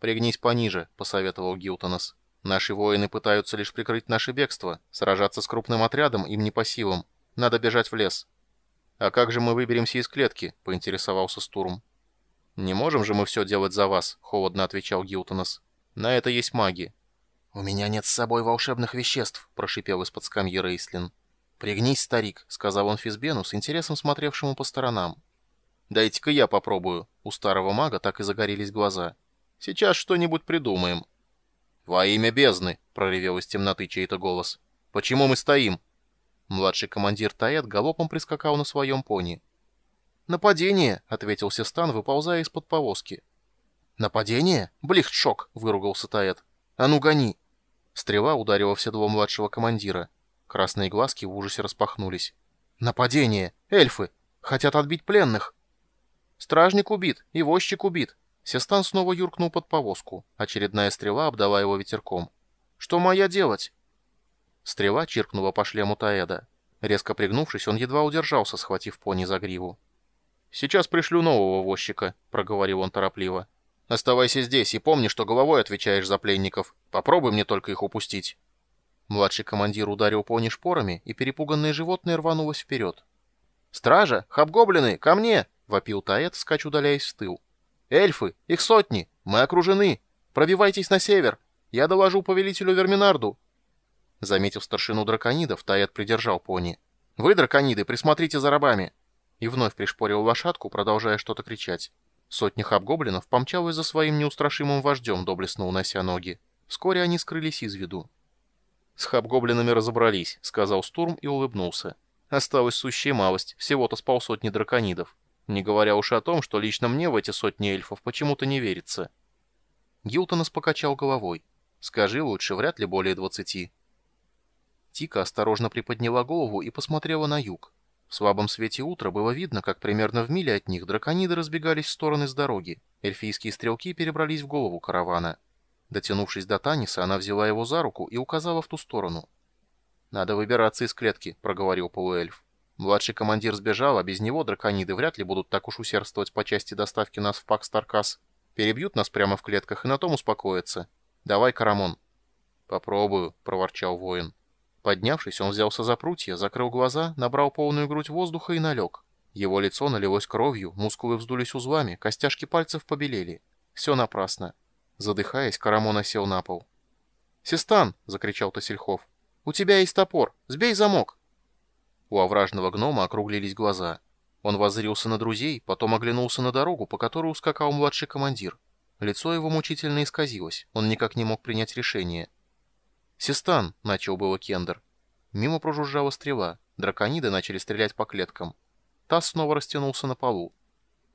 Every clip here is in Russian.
«Пригнись пониже», — посоветовал Гилтонос. «Наши воины пытаются лишь прикрыть наше бегство. Сражаться с крупным отрядом им не по силам. Надо бежать в лес». «А как же мы выберемся из клетки?» — поинтересовался Стурм. «Не можем же мы все делать за вас», — холодно отвечал Гилтонос. «На это есть маги». «У меня нет с собой волшебных веществ», — прошипел из-под скамьи Рейслин. «Пригнись, старик», — сказал он Физбену с интересом смотревшему по сторонам. «Дайте-ка я попробую». У старого мага так и загорелись глаза. «Сейчас что-нибудь придумаем». «Во имя бездны!» — проревел из темноты чей-то голос. «Почему мы стоим?» Младший командир Таэт галопом прискакал на своем пони. «Нападение!» — ответил Систан, выползая из-под повозки. «Нападение? Блихтшок!» — выругался Таэт. «А ну гони!» Стрела ударила в седло младшего командира. Красные глазки в ужасе распахнулись. «Нападение! Эльфы! Хотят отбить пленных!» Стражник убит, и возчик убит. Сестан снова юркнул под повозку. Очередная стрела обдала его ветерком. «Что моя делать?» Стрела чиркнула по шлему Таэда. Резко пригнувшись, он едва удержался, схватив пони за гриву. «Сейчас пришлю нового возчика», — проговорил он торопливо. «Оставайся здесь и помни, что головой отвечаешь за пленников. Попробуй мне только их упустить». Младший командир ударил пони шпорами, и перепуганное животное рванулось вперед. «Стража! Хабгоблины! Ко мне!» вопил Таэт, скач удаляясь в тыл. «Эльфы! Их сотни! Мы окружены! Пробивайтесь на север! Я доложу повелителю Верминарду!» Заметив старшину драконидов, Таэт придержал пони. «Вы, дракониды, присмотрите за рабами!» И вновь пришпорил лошадку, продолжая что-то кричать. Сотня хабгоблинов помчалась за своим неустрашимым вождем, доблестно унося ноги. Вскоре они скрылись из виду. «С хабгоблинами разобрались», — сказал Стурм и улыбнулся. «Осталась сущая малость, всего-то с полсотни драконидов. Не говоря уж о том, что лично мне в эти сотни эльфов почему-то не верится. Гилтонос покачал головой. Скажи лучше, вряд ли более двадцати. Тика осторожно приподняла голову и посмотрела на юг. В слабом свете утра было видно, как примерно в миле от них дракониды разбегались в стороны с дороги. Эльфийские стрелки перебрались в голову каравана. Дотянувшись до Таниса, она взяла его за руку и указала в ту сторону. «Надо выбираться из клетки», — проговорил полуэльф. Младший командир сбежал, а без него дракониды вряд ли будут так уж усердствовать по части доставки нас в Пак Старкас. Перебьют нас прямо в клетках и на том успокоятся. Давай, Карамон. Попробую, проворчал воин. Поднявшись, он взялся за прутья, закрыл глаза, набрал полную грудь воздуха и налег. Его лицо налилось кровью, мускулы вздулись узлами, костяшки пальцев побелели. Все напрасно. Задыхаясь, Карамон осел на пол. «Систан!» — закричал Тасельхов. «У тебя есть топор! Сбей замок!» У овражного гнома округлились глаза. Он воззрился на друзей, потом оглянулся на дорогу, по которой ускакал младший командир. Лицо его мучительно исказилось, он никак не мог принять решение. «Систан!» — начал было Кендер. Мимо прожужжала стрела, дракониды начали стрелять по клеткам. Тасс снова растянулся на полу.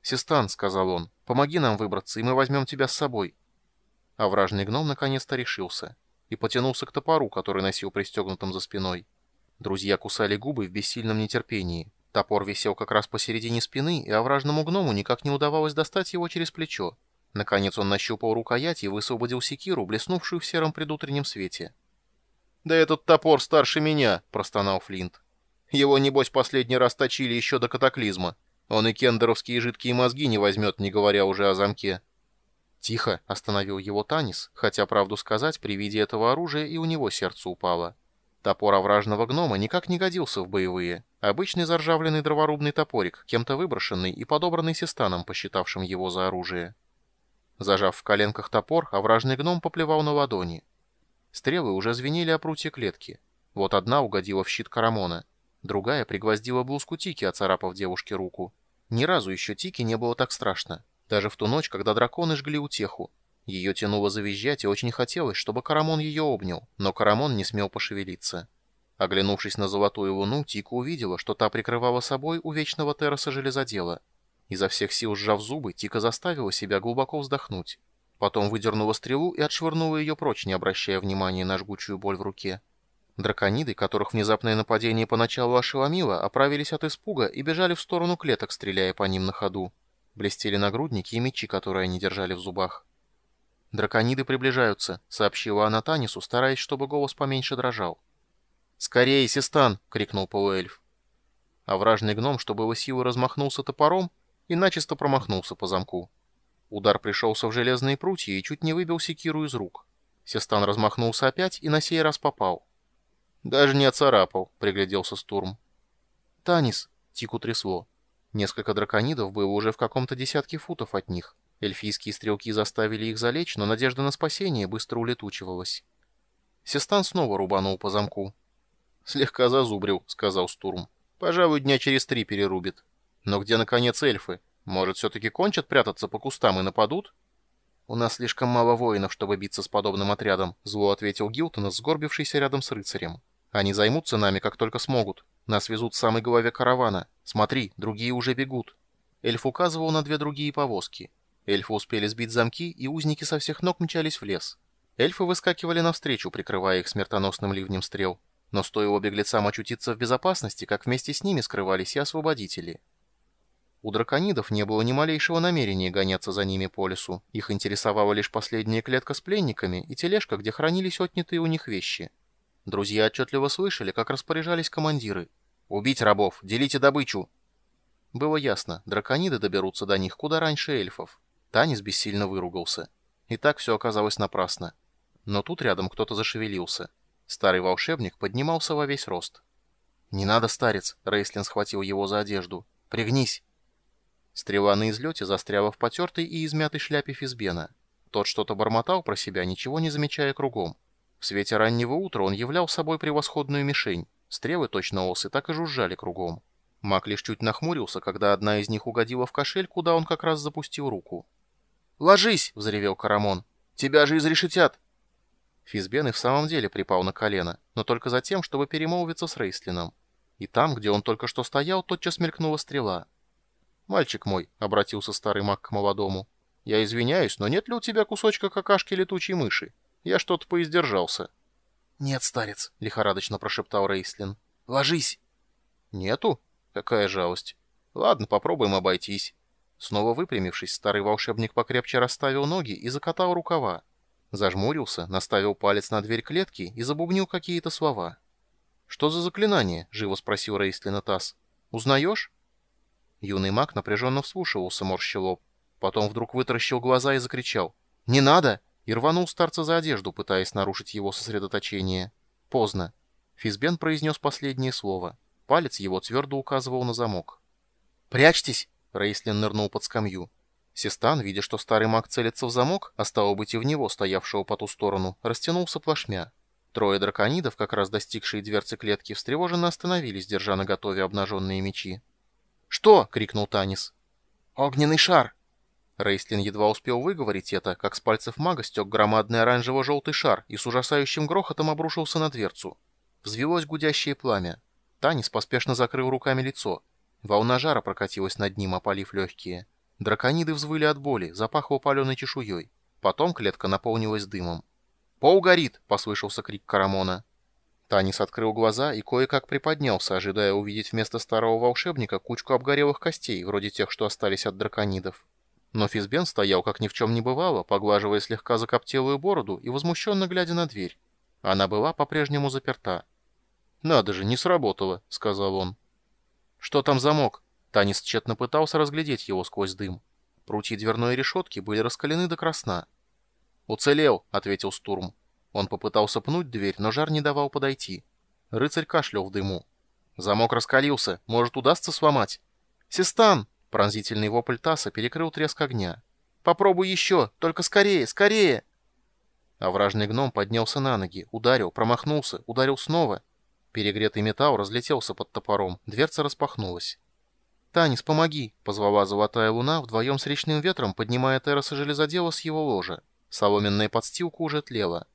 «Систан!» — сказал он. «Помоги нам выбраться, и мы возьмем тебя с собой». Овражный гном наконец-то решился и потянулся к топору, который носил пристегнутым за спиной. Друзья кусали губы в бессильном нетерпении. Топор висел как раз посередине спины, и овражному гному никак не удавалось достать его через плечо. Наконец он нащупал рукоять и высвободил секиру, блеснувшую в сером предутреннем свете. «Да этот топор старше меня!» — простонал Флинт. «Его, небось, последний раз точили еще до катаклизма. Он и кендеровские жидкие мозги не возьмет, не говоря уже о замке». «Тихо!» — остановил его Танис, хотя, правду сказать, при виде этого оружия и у него сердце упало. Топор овражного гнома никак не годился в боевые. Обычный заржавленный дроворубный топорик, кем-то выброшенный и подобранный сестаном, посчитавшим его за оружие. Зажав в коленках топор, овражный гном поплевал на ладони. Стрелы уже звенели о прутье клетки. Вот одна угодила в щит Карамона, другая пригвоздила блузку Тики, оцарапав девушке руку. Ни разу еще Тики не было так страшно, даже в ту ночь, когда драконы жгли утеху. Ее тянуло завизжать, и очень хотелось, чтобы Карамон ее обнял, но Карамон не смел пошевелиться. Оглянувшись на золотую луну, Тика увидела, что та прикрывала собой у вечного терраса железодела. Изо всех сил сжав зубы, Тика заставила себя глубоко вздохнуть. Потом выдернула стрелу и отшвырнула ее прочь, не обращая внимания на жгучую боль в руке. Дракониды, которых внезапное нападение поначалу ошеломило, оправились от испуга и бежали в сторону клеток, стреляя по ним на ходу. Блестели нагрудники и мечи, которые они держали в зубах. «Дракониды приближаются», — сообщила она Танису, стараясь, чтобы голос поменьше дрожал. «Скорее, Систан!» — крикнул полуэльф. А вражный гном, что было силы, размахнулся топором и начисто промахнулся по замку. Удар пришелся в железные прутья и чуть не выбил секиру из рук. Систан размахнулся опять и на сей раз попал. «Даже не оцарапал», — пригляделся Стурм. «Танис!» — Тику трясло. Несколько драконидов было уже в каком-то десятке футов от них. Эльфийские стрелки заставили их залечь, но надежда на спасение быстро улетучивалась. Систан снова рубанул по замку. «Слегка зазубрил», — сказал Стурм. «Пожалуй, дня через три перерубит. Но где, наконец, эльфы? Может, все-таки кончат прятаться по кустам и нападут?» «У нас слишком мало воинов, чтобы биться с подобным отрядом», — зло ответил Гилтон, сгорбившийся рядом с рыцарем. «Они займутся нами, как только смогут. Нас везут в самой голове каравана. Смотри, другие уже бегут». Эльф указывал на две другие повозки. Эльфы успели сбить замки, и узники со всех ног мчались в лес. Эльфы выскакивали навстречу, прикрывая их смертоносным ливнем стрел. Но стоило беглецам очутиться в безопасности, как вместе с ними скрывались и освободители. У драконидов не было ни малейшего намерения гоняться за ними по лесу. Их интересовала лишь последняя клетка с пленниками и тележка, где хранились отнятые у них вещи. Друзья отчетливо слышали, как распоряжались командиры. «Убить рабов! Делите добычу!» Было ясно, дракониды доберутся до них куда раньше эльфов. Танис бессильно выругался. И так все оказалось напрасно. Но тут рядом кто-то зашевелился. Старый волшебник поднимался во весь рост. «Не надо, старец!» — Рейслин схватил его за одежду. «Пригнись!» Стрела на излете застряла в потертой и измятой шляпе Физбена. Тот что-то бормотал про себя, ничего не замечая кругом. В свете раннего утра он являл собой превосходную мишень. Стрелы точно осы так и жужжали кругом. Маг лишь чуть нахмурился, когда одна из них угодила в кошель, куда он как раз запустил руку. «Ложись!» — взревел Карамон. «Тебя же изрешетят!» Физбен и в самом деле припал на колено, но только за тем, чтобы перемолвиться с Рейслином. И там, где он только что стоял, тотчас мелькнула стрела. «Мальчик мой», — обратился старый маг к молодому, — «я извиняюсь, но нет ли у тебя кусочка какашки летучей мыши? Я что-то поиздержался». «Нет, старец», — лихорадочно прошептал Рейслин. «Ложись». «Нету? Какая жалость. Ладно, попробуем обойтись». Снова выпрямившись, старый волшебник покрепче расставил ноги и закатал рукава. Зажмурился, наставил палец на дверь клетки и забубнил какие-то слова. «Что за заклинание?» — живо спросил Рейслина Тасс. «Узнаешь?» Юный маг напряженно вслушивался, морщил лоб. Потом вдруг вытаращил глаза и закричал «Не надо!» и рванул старца за одежду, пытаясь нарушить его сосредоточение. Поздно. Физбен произнес последнее слово. Палец его твердо указывал на замок. «Прячьтесь!» — Рейслин нырнул под скамью. Систан, видя, что старый маг целится в замок, а стало быть и в него, стоявшего по ту сторону, растянулся плашмя. Трое драконидов, как раз достигшие дверцы клетки, встревоженно остановились, держа на готове обнаженные мечи. «Что?» — крикнул Танис. «Огненный шар!» Рейстлин едва успел выговорить это, как с пальцев мага стек громадный оранжево-желтый шар и с ужасающим грохотом обрушился на дверцу. Взвелось гудящее пламя. Танис поспешно закрыл руками лицо. Волна жара прокатилась над ним, опалив легкие. Дракониды взвыли от боли, запахло паленой чешуей. Потом клетка наполнилась дымом. «Пол горит!» — послышался крик Карамона. Танис открыл глаза и кое-как приподнялся, ожидая увидеть вместо старого волшебника кучку обгорелых костей, вроде тех, что остались от драконидов. Но Физбен стоял, как ни в чем не бывало, поглаживая слегка закоптелую бороду и возмущенно глядя на дверь. Она была по-прежнему заперта. «Надо же, не сработало», — сказал он. «Что там замок?» Танис тщетно пытался разглядеть его сквозь дым. Прутья дверной решетки были раскалены до красна. «Уцелел», — ответил Стурм. Он попытался пнуть дверь, но жар не давал подойти. Рыцарь кашлял в дыму. Замок раскалился, может, удастся сломать. «Систан!» — пронзительный вопль Таса перекрыл треск огня. «Попробуй еще! Только скорее, скорее!» Овражный гном поднялся на ноги, ударил, промахнулся, ударил снова. Перегретый металл разлетелся под топором, дверца распахнулась. «Танис, помоги!» — позвала золотая луна, вдвоем с речным ветром, поднимая Терраса железодела с его ложа. Соломенная подстилка уже тлела.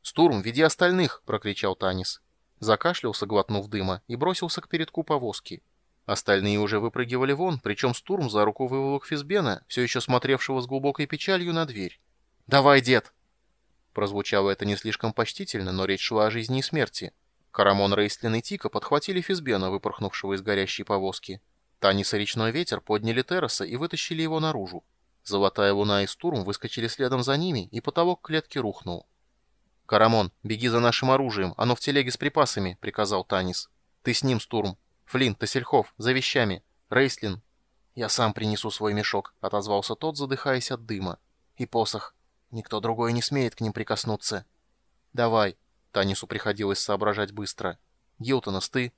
«Стурм, веди остальных!» — прокричал Танис. Закашлялся, глотнув дыма, и бросился к передку повозки. Остальные уже выпрыгивали вон, причем Стурм за руку выволок Физбена, все еще смотревшего с глубокой печалью на дверь. «Давай, дед!» Прозвучало это не слишком почтительно, но речь шла о жизни и смерти. Карамон, Рейстлин и Тика подхватили Физбена, выпорхнувшего из горящей повозки. Танис и речной ветер подняли Терраса и вытащили его наружу. Золотая луна и Стурм выскочили следом за ними, и потолок клетки рухнул. «Карамон, беги за нашим оружием, оно в телеге с припасами», — приказал Танис. «Ты с ним, Стурм. Флинт, Тасельхов, за вещами. Рейслин». «Я сам принесу свой мешок», — отозвался тот, задыхаясь от дыма. «И посох. Никто другой не смеет к ним прикоснуться». «Давай». Танису приходилось соображать быстро. «Гилтонос, ты?»